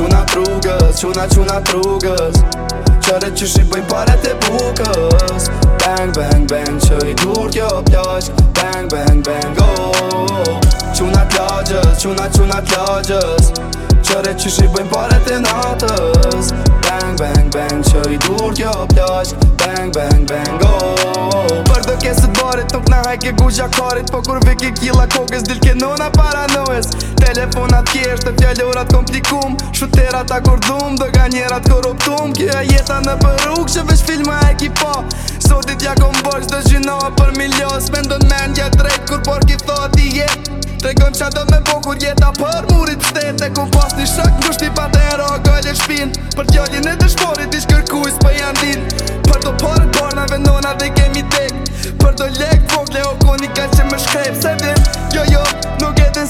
Quna trugës, quna, quna trugës Qëre që shi bëjmë pare të bukës Bang, bang, bang, që i dur t'jo plash Bang, bang, bang, go oh, oh. Quna t'laqës, quna, quna t'laqës Qëre që shi bëjmë pare të natës Bang, bang, bang, që i dur t'jo plash Bang, bang, bang, go oh, e ke guzha karit Po kur viki kila kokës dil ke nona paranoes Telefonat kjesht e fjallurat komplikum Shuterat akordum dhe ganjerat korruptum Kjo e jeta në përruk që vesh filma e ki po Sotit ja kom bërgj dhe zhinoa për milios Me ndon me ndja drejt kur por ki thot i jet Tregon qa do me po kur jeta për murit E Ku pas një shak në kushti pa të e rogojle shpin Për tjallin e dëshporit ish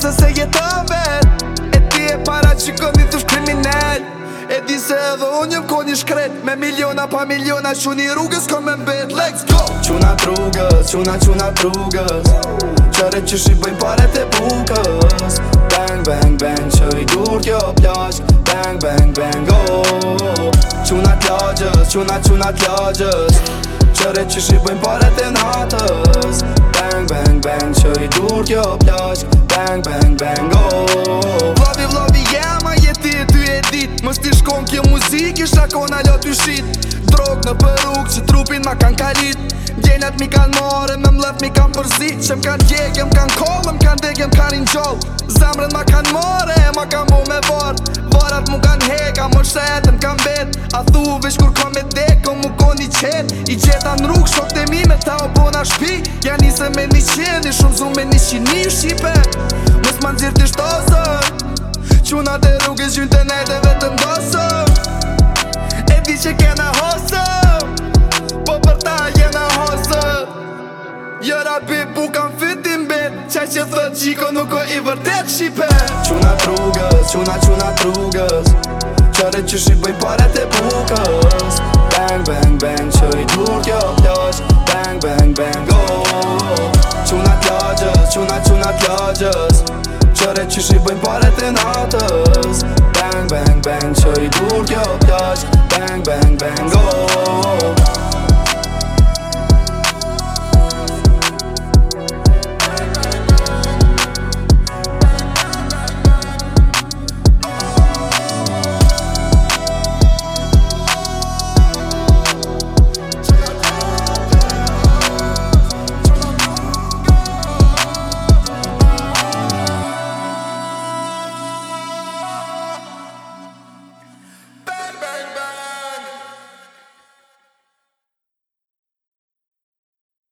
se se jetë të vet E ti e para që këm një të shkriminell E di se edhe unë jëmë koni shkret Me miliona pa miliona që një rrugës kënë me mbet Let's go! Quna trugës, quna quna trugës Qëre që shi bëjmë pare të bukës Bang, bang, bang, që i dur kjo plash Bang, bang, bang, go oh, oh, oh. Quna t'lagës, quna quna t'lagës Qëre që shi bëjmë pare të natës Bang, bang, bang, që i dur kjo ka kan kalit Gjenat mi kan more, me mlef mi kan përzi Që kan djegje, kan kolë, kan djegje, kan rinjoll Zemrën ma kan more, ma kan bo me vor Varat mu kan heka, më shtetën kan bet A thu vish kur kom me dek, o mu kon i qen I gjeta në rrug, shok të mi me ta o po bo na shpi Ja nise me një qen, i shumë zume një qini u shqipe Mos ma nëzirë të shtosër Quna të rrug e të nejtë e vetëm dosër E di që ke Pukam fitin be Qa qe svegjiko nuk e i vërtet qipe Quna trugës, quna, quna trugës Qëre që shi bëjmë pare të bukës Bang, bang, bang, që i dur kjo pjoq Bang, bang, bang, go Quna t'laqës, quna, quna t'laqës Qëre që shi bëjmë pare të natës Bang, bang, bang, që i dur kjo pjoq Bang, bang, bang, go